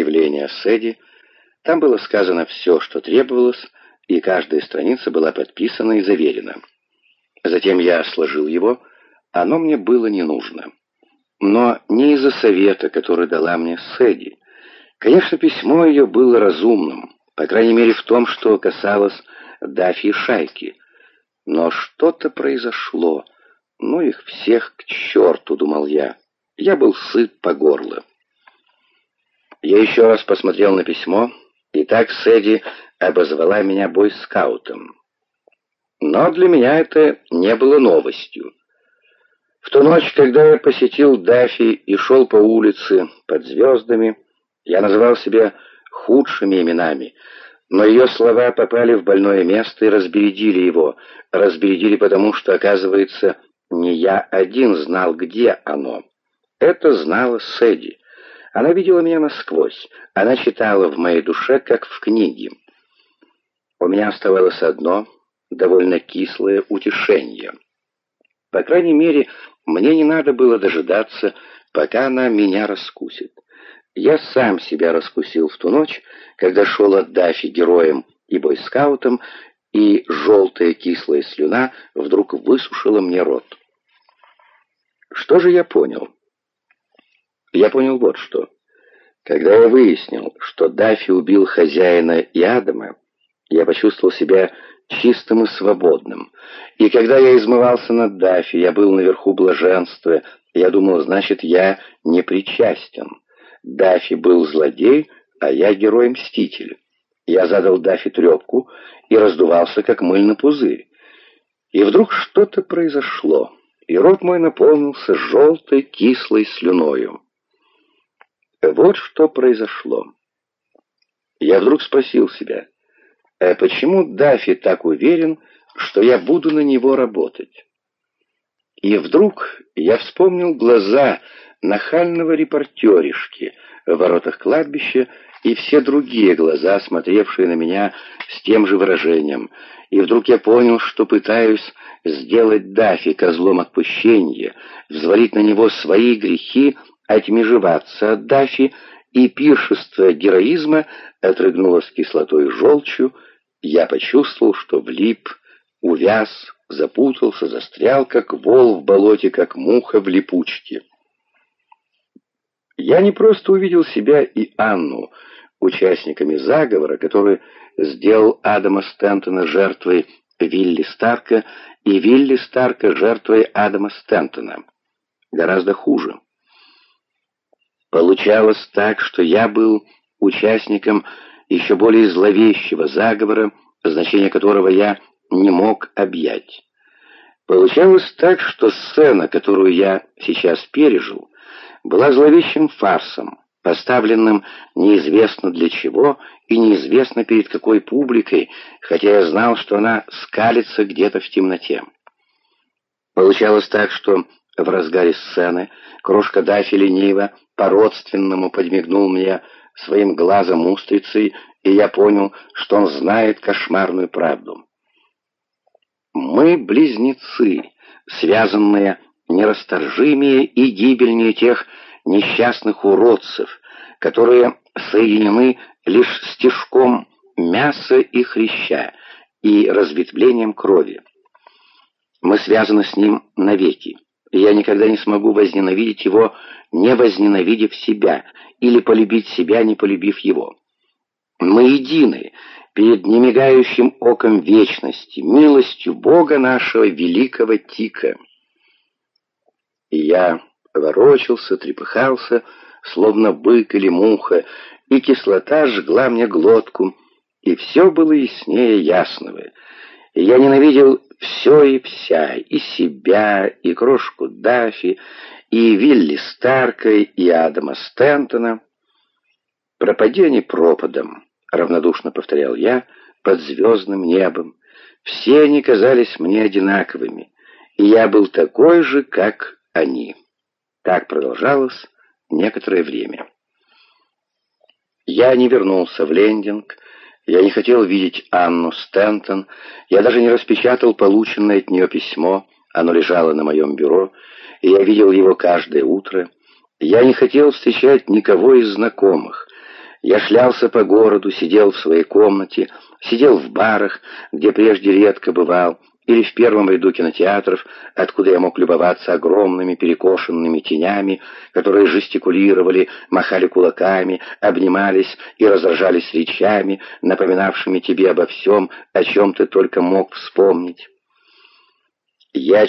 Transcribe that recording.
заявление Сэдди. Там было сказано все, что требовалось, и каждая страница была подписана и заверена. Затем я сложил его, оно мне было не нужно. Но не из-за совета, который дала мне Сэдди. Конечно, письмо ее было разумным, по крайней мере в том, что касалось Дафи и Шайки. Но что-то произошло. Ну их всех к черту, думал я. Я был сыт по горло. Я еще раз посмотрел на письмо, и так Сэдди обозвала меня бойскаутом. Но для меня это не было новостью. В ту ночь, когда я посетил Дафи и шел по улице под звездами, я называл себя худшими именами, но ее слова попали в больное место и разбередили его. Разбередили потому, что, оказывается, не я один знал, где оно. Это знала Сэдди. Она видела меня насквозь. Она читала в моей душе, как в книге. У меня оставалось одно, довольно кислое утешение. По крайней мере, мне не надо было дожидаться, пока она меня раскусит. Я сам себя раскусил в ту ночь, когда шел от Дафи героем и бойскаутом, и желтая кислая слюна вдруг высушила мне рот. Что же я понял? Я понял вот что. Когда я выяснил, что Дафи убил хозяина и Адама, я почувствовал себя чистым и свободным. И когда я измывался над Дафи, я был наверху блаженства, я думал, значит, я не причастен. Дафи был злодей, а я герой-мститель. Я задал Дафи трепку и раздувался, как мыльный пузырь. И вдруг что-то произошло, и рот мой наполнился желтой кислой слюною. Вот что произошло. Я вдруг спросил себя, а почему Дафи так уверен, что я буду на него работать? И вдруг я вспомнил глаза нахального репортеришки в воротах кладбища и все другие глаза, смотревшие на меня с тем же выражением. И вдруг я понял, что пытаюсь сделать Дафи козлом отпущения, взвалить на него свои грехи, отмежеваться от Дафи, и пиршество героизма отрыгнулось кислотой и желчью. Я почувствовал, что влип, увяз, запутался, застрял, как вол в болоте, как муха в липучке. Я не просто увидел себя и Анну, участниками заговора, который сделал Адама Стентона жертвой Вилли Старка и Вилли Старка жертвой Адама Стентона. Гораздо хуже. Получалось так, что я был участником еще более зловещего заговора, значение которого я не мог объять. Получалось так, что сцена, которую я сейчас пережил, была зловещим фарсом, поставленным неизвестно для чего и неизвестно перед какой публикой, хотя я знал, что она скалится где-то в темноте. Получалось так, что в разгаре сцены крошка Даффи лениво по-родственному подмигнул мне своим глазом устрицей, и я понял, что он знает кошмарную правду. Мы близнецы, связанные нерасторжимее и гибельнее тех несчастных уродцев, которые соединены лишь стежком мяса и хряща и разветвлением крови. Мы связаны с ним навеки, я никогда не смогу возненавидеть его, не возненавидев себя, или полюбить себя, не полюбив его. Мы едины перед немигающим оком вечности, милостью Бога нашего великого Тика. И я ворочался, трепыхался, словно бык или муха, и кислота жгла мне глотку, и все было яснее ясного. Я ненавидел все и вся, и себя, и крошку Дафи, и Вилли Старка, и Адама Стентона. «Пропади они пропадом», — равнодушно повторял я, под звездным небом. Все они казались мне одинаковыми, и я был такой же, как они. Так продолжалось некоторое время. Я не вернулся в лендинг, я не хотел видеть Анну Стентон, я даже не распечатал полученное от нее письмо, оно лежало на моем бюро, и я видел его каждое утро. Я не хотел встречать никого из знакомых. Я шлялся по городу, сидел в своей комнате, сидел в барах, где прежде редко бывал, или в первом ряду кинотеатров, откуда я мог любоваться огромными перекошенными тенями, которые жестикулировали, махали кулаками, обнимались и разражались речами, напоминавшими тебе обо всем, о чем ты только мог вспомнить. Я